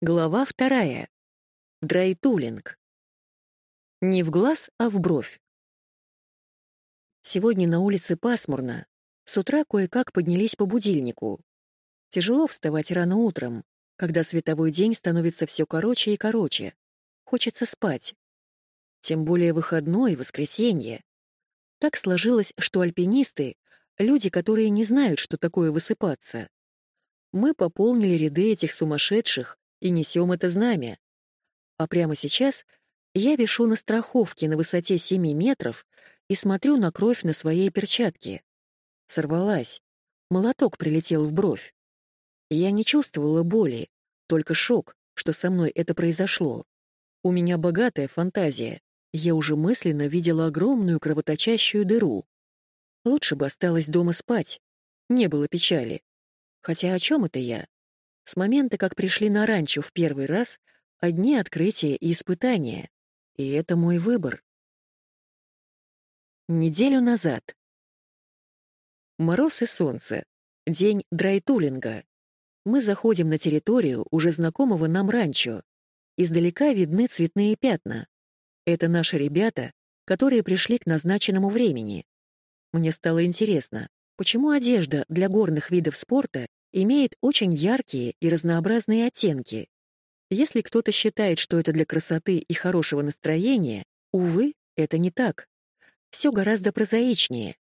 Глава вторая. Драйтулинг. Не в глаз, а в бровь. Сегодня на улице пасмурно. С утра кое-как поднялись по будильнику. Тяжело вставать рано утром, когда световой день становится все короче и короче. Хочется спать. Тем более выходной, воскресенье. Так сложилось, что альпинисты — люди, которые не знают, что такое высыпаться. Мы пополнили ряды этих сумасшедших и несем это знамя. А прямо сейчас я вишу на страховке на высоте 7 метров и смотрю на кровь на своей перчатке. Сорвалась. Молоток прилетел в бровь. Я не чувствовала боли, только шок, что со мной это произошло. У меня богатая фантазия. Я уже мысленно видела огромную кровоточащую дыру. Лучше бы осталась дома спать. Не было печали. Хотя о чем это я? С момента, как пришли на ранчо в первый раз, одни открытия и испытания. И это мой выбор. Неделю назад. Мороз и солнце. День драйтулинга. Мы заходим на территорию уже знакомого нам ранчо. Издалека видны цветные пятна. Это наши ребята, которые пришли к назначенному времени. Мне стало интересно, почему одежда для горных видов спорта имеет очень яркие и разнообразные оттенки. Если кто-то считает, что это для красоты и хорошего настроения, увы, это не так. Все гораздо прозаичнее.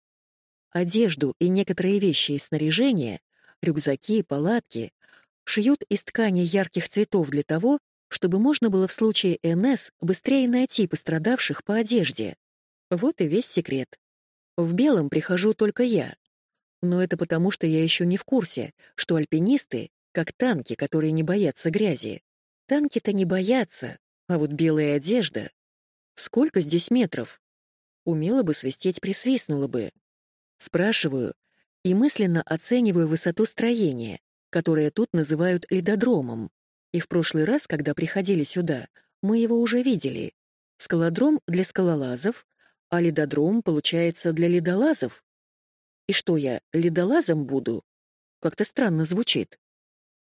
Одежду и некоторые вещи и снаряжение, рюкзаки, палатки, шьют из ткани ярких цветов для того, чтобы можно было в случае НС быстрее найти пострадавших по одежде. Вот и весь секрет. В белом прихожу только я, но это потому, что я еще не в курсе, что альпинисты — как танки, которые не боятся грязи. Танки-то не боятся, а вот белая одежда... Сколько здесь метров? Умела бы свистеть, присвистнула бы. Спрашиваю и мысленно оцениваю высоту строения, которое тут называют ледодромом. И в прошлый раз, когда приходили сюда, мы его уже видели. Скалодром для скалолазов, а ледодром, получается, для ледолазов. И что я, ледолазом буду? Как-то странно звучит.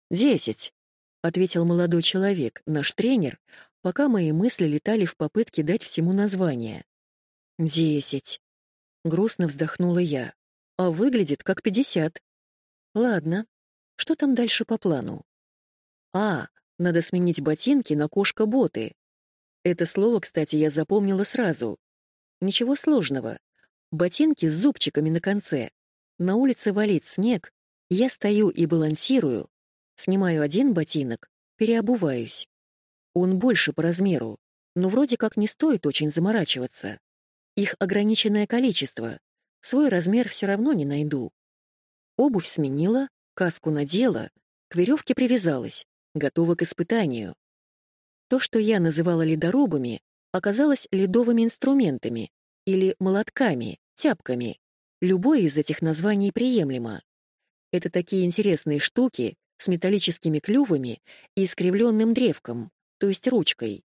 «Десять», — ответил молодой человек, наш тренер, пока мои мысли летали в попытке дать всему название. «Десять», — грустно вздохнула я, а выглядит как пятьдесят. Ладно, что там дальше по плану? А, надо сменить ботинки на кошка-боты. Это слово, кстати, я запомнила сразу. Ничего сложного. Ботинки с зубчиками на конце. На улице валит снег, я стою и балансирую, снимаю один ботинок, переобуваюсь. Он больше по размеру, но вроде как не стоит очень заморачиваться. Их ограниченное количество, свой размер все равно не найду. Обувь сменила, каску надела, к веревке привязалась, готова к испытанию. То, что я называла ледорубами, оказалось ледовыми инструментами или молотками, тяпками. Любое из этих названий приемлемо. Это такие интересные штуки с металлическими клювами и искривленным древком, то есть ручкой.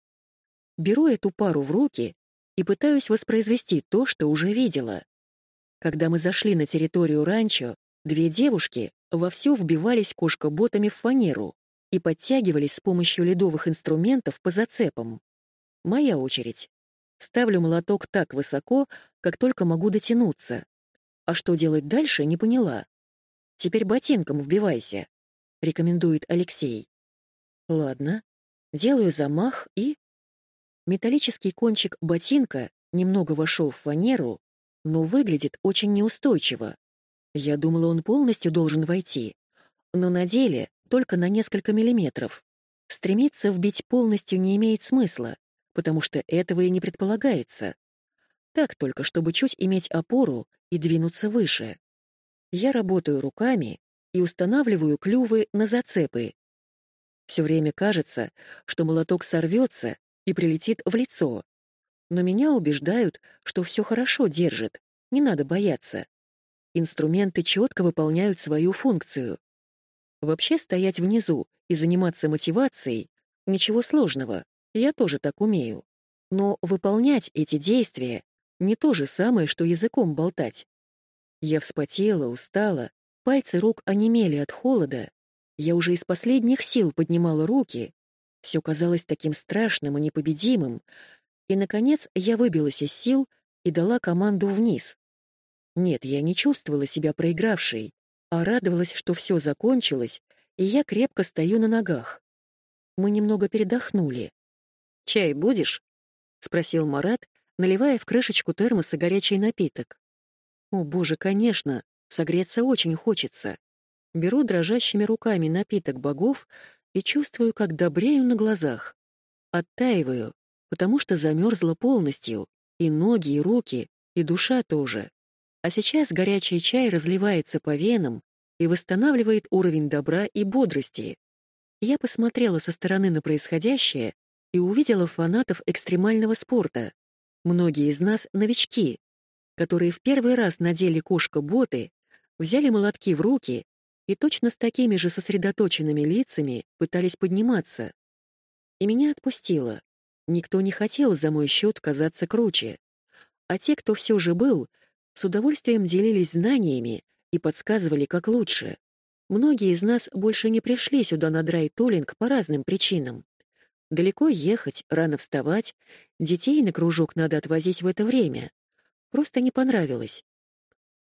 Беру эту пару в руки и пытаюсь воспроизвести то, что уже видела. Когда мы зашли на территорию ранчо, две девушки вовсю вбивались кошкоботами в фанеру и подтягивались с помощью ледовых инструментов по зацепам. Моя очередь. Ставлю молоток так высоко, как только могу дотянуться. А что делать дальше, не поняла. Теперь ботинком вбивайся, рекомендует Алексей. Ладно. Делаю замах и... Металлический кончик ботинка немного вошел в фанеру, но выглядит очень неустойчиво. Я думала, он полностью должен войти, но на деле только на несколько миллиметров. Стремиться вбить полностью не имеет смысла потому что этого и не предполагается. Так только, чтобы чуть иметь опору и двинуться выше. Я работаю руками и устанавливаю клювы на зацепы. Все время кажется, что молоток сорвется и прилетит в лицо. Но меня убеждают, что все хорошо держит, не надо бояться. Инструменты четко выполняют свою функцию. Вообще стоять внизу и заниматься мотивацией — ничего сложного. Я тоже так умею. Но выполнять эти действия не то же самое, что языком болтать. Я вспотела, устала, пальцы рук онемели от холода. Я уже из последних сил поднимала руки, Все казалось таким страшным и непобедимым, и, наконец, я выбилась из сил и дала команду вниз. Нет, я не чувствовала себя проигравшей, а радовалась, что все закончилось, и я крепко стою на ногах. Мы немного передохнули. «Чай будешь?» — спросил Марат, наливая в крышечку термоса горячий напиток. «О, боже, конечно, согреться очень хочется». Беру дрожащими руками напиток богов и чувствую, как добрею на глазах. Оттаиваю, потому что замерзла полностью, и ноги, и руки, и душа тоже. А сейчас горячий чай разливается по венам и восстанавливает уровень добра и бодрости. Я посмотрела со стороны на происходящее и увидела фанатов экстремального спорта. Многие из нас — новички, которые в первый раз надели кошка-боты, взяли молотки в руки и точно с такими же сосредоточенными лицами пытались подниматься. И меня отпустило. Никто не хотел за мой счет казаться круче. А те, кто все же был, с удовольствием делились знаниями и подсказывали, как лучше. Многие из нас больше не пришли сюда на драй-толлинг по разным причинам. Далеко ехать, рано вставать, детей на кружок надо отвозить в это время. Просто не понравилось.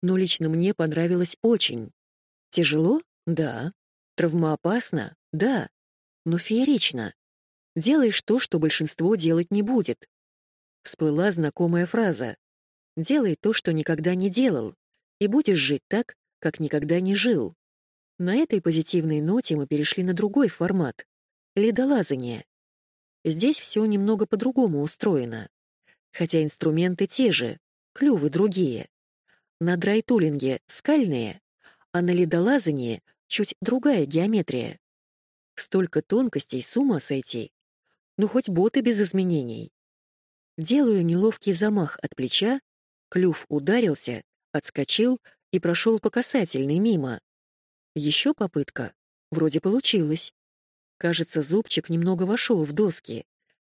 Но лично мне понравилось очень. Тяжело? Да. Травмоопасно? Да. Но феерично. Делаешь то, что большинство делать не будет. Всплыла знакомая фраза. Делай то, что никогда не делал, и будешь жить так, как никогда не жил. На этой позитивной ноте мы перешли на другой формат — ледолазание. Здесь все немного по-другому устроено. Хотя инструменты те же, клювы другие. На драйтулинге — скальные, а на ледолазании — чуть другая геометрия. Столько тонкостей, с ума сойти. Ну, хоть боты без изменений. Делаю неловкий замах от плеча, клюв ударился, отскочил и прошел по касательной мимо. Еще попытка. Вроде получилось. Кажется, зубчик немного вошел в доски.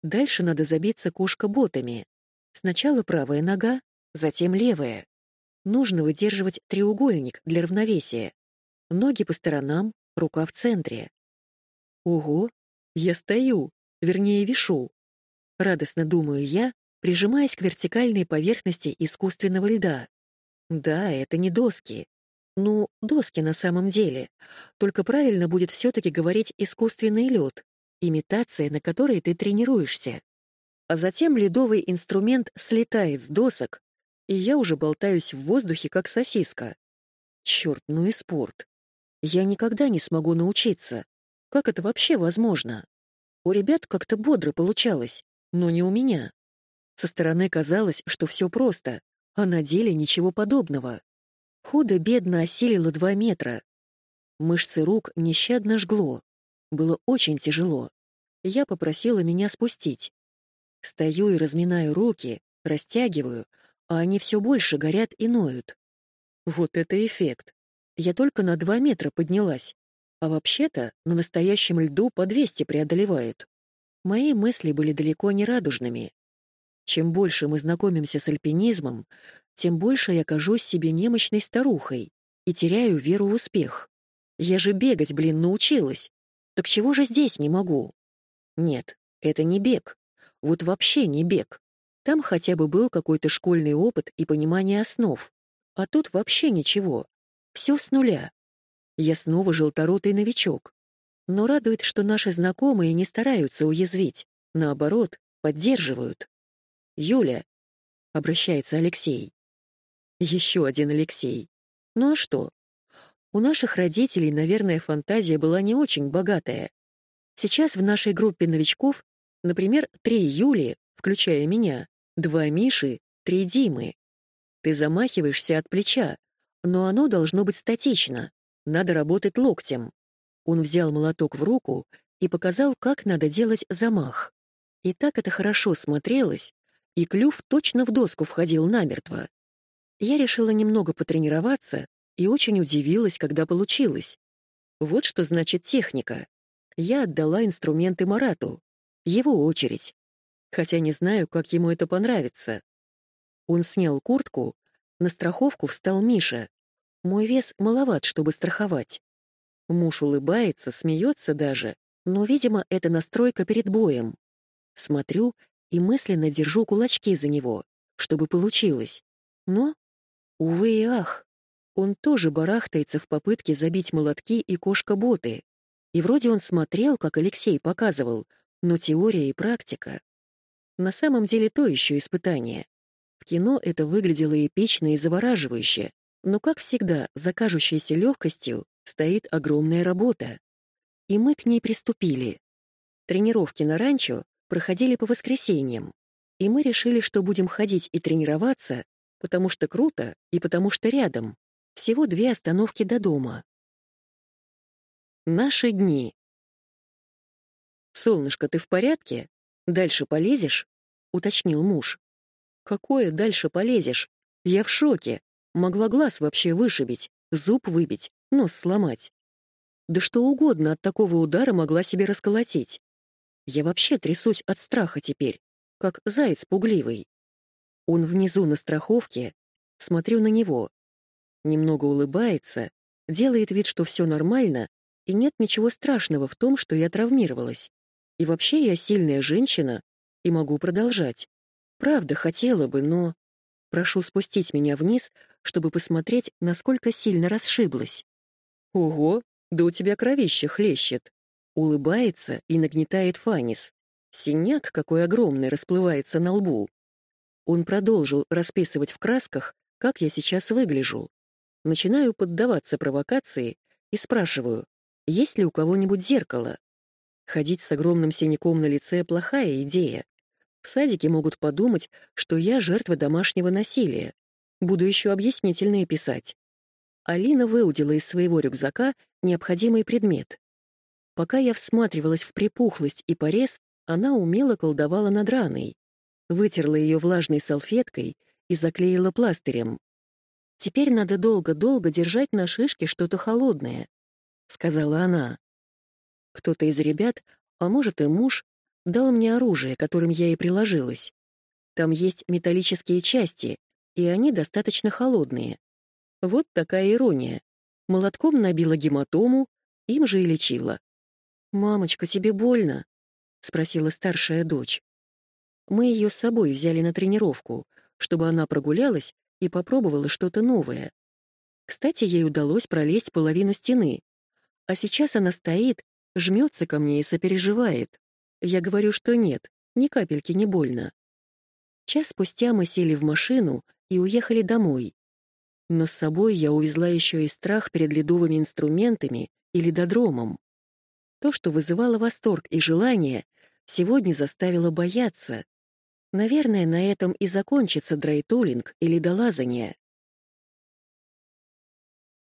Дальше надо забиться кошка ботами. Сначала правая нога, затем левая. Нужно выдерживать треугольник для равновесия. Ноги по сторонам, рука в центре. Ого, я стою, вернее, вишу. Радостно думаю я, прижимаясь к вертикальной поверхности искусственного льда. Да, это не доски. Ну, доски на самом деле. Только правильно будет все-таки говорить искусственный лед, имитация, на которой ты тренируешься. А затем ледовый инструмент слетает с досок, и я уже болтаюсь в воздухе, как сосиска. Черт, ну и спорт. Я никогда не смогу научиться. Как это вообще возможно? У ребят как-то бодро получалось, но не у меня. Со стороны казалось, что все просто, а на деле ничего подобного. Худо-бедно осилило два метра. Мышцы рук нещадно жгло. Было очень тяжело. Я попросила меня спустить. Стою и разминаю руки, растягиваю, а они все больше горят и ноют. Вот это эффект. Я только на два метра поднялась, а вообще-то на настоящем льду по 200 преодолевают. Мои мысли были далеко не радужными. Чем больше мы знакомимся с альпинизмом, тем больше я кажусь себе немощной старухой и теряю веру в успех. Я же бегать, блин, научилась. Так чего же здесь не могу? Нет, это не бег. Вот вообще не бег. Там хотя бы был какой-то школьный опыт и понимание основ. А тут вообще ничего. Все с нуля. Я снова желторотый новичок. Но радует, что наши знакомые не стараются уязвить. Наоборот, поддерживают. «Юля», — обращается Алексей. Еще один Алексей. Ну а что? У наших родителей, наверное, фантазия была не очень богатая. Сейчас в нашей группе новичков, например, три Юли, включая меня, два Миши, три Димы. Ты замахиваешься от плеча, но оно должно быть статично. Надо работать локтем. Он взял молоток в руку и показал, как надо делать замах. И так это хорошо смотрелось, и клюв точно в доску входил намертво. Я решила немного потренироваться и очень удивилась, когда получилось. Вот что значит техника. Я отдала инструменты Марату. Его очередь. Хотя не знаю, как ему это понравится. Он снял куртку, на страховку встал Миша. Мой вес маловат, чтобы страховать. Муж улыбается, смеется даже, Но, видимо, это настройка перед боем. Смотрю и мысленно держу кулачки за него, чтобы получилось. Но, увы и ах, он тоже барахтается в попытке забить молотки и кошка-боты. И вроде он смотрел, как Алексей показывал, но теория и практика. На самом деле то еще испытание. В кино это выглядело эпично и завораживающе, но, как всегда, за кажущейся легкостью стоит огромная работа. И мы к ней приступили. Тренировки на ранчо проходили по воскресеньям, и мы решили, что будем ходить и тренироваться, потому что круто и потому что рядом. Всего две остановки до дома. Наши дни. «Солнышко, ты в порядке? Дальше полезешь?» — уточнил муж. «Какое дальше полезешь? Я в шоке. Могла глаз вообще вышибить, зуб выбить, нос сломать. Да что угодно от такого удара могла себе расколотить. Я вообще трясусь от страха теперь, как заяц пугливый. Он внизу на страховке, смотрю на него. Немного улыбается, делает вид, что все нормально, и нет ничего страшного в том, что я травмировалась. И вообще я сильная женщина и могу продолжать. Правда, хотела бы, но... Прошу спустить меня вниз, чтобы посмотреть, насколько сильно расшиблась. Ого, да у тебя кровище хлещет. Улыбается и нагнетает Фанис. Синяк какой огромный расплывается на лбу. Он продолжил расписывать в красках, как я сейчас выгляжу. Начинаю поддаваться провокации и спрашиваю, есть ли у кого-нибудь зеркало. Ходить с огромным синяком на лице — плохая идея. В садике могут подумать, что я жертва домашнего насилия. Буду еще объяснительные писать. Алина выудила из своего рюкзака необходимый предмет. Пока я всматривалась в припухлость и порез, она умело колдовала над раной. Вытерла ее влажной салфеткой и заклеила пластырем. «Теперь надо долго-долго держать на шишке что-то холодное», — сказала она. Кто-то из ребят, а может и муж, дал мне оружие, которым я и приложилась. Там есть металлические части, и они достаточно холодные. Вот такая ирония. Молотком набила гематому, им же и лечила. «Мамочка, тебе больно?» — спросила старшая дочь. Мы ее с собой взяли на тренировку, чтобы она прогулялась и попробовала что-то новое. Кстати, ей удалось пролезть половину стены. А сейчас она стоит, жмется ко мне и сопереживает. Я говорю, что нет, ни капельки не больно. Час спустя мы сели в машину и уехали домой. Но с собой я увезла еще и страх перед ледовыми инструментами и ледодромом. То, что вызывало восторг и желание, сегодня заставило бояться. Наверное, на этом и закончится драйтулинг или долазание.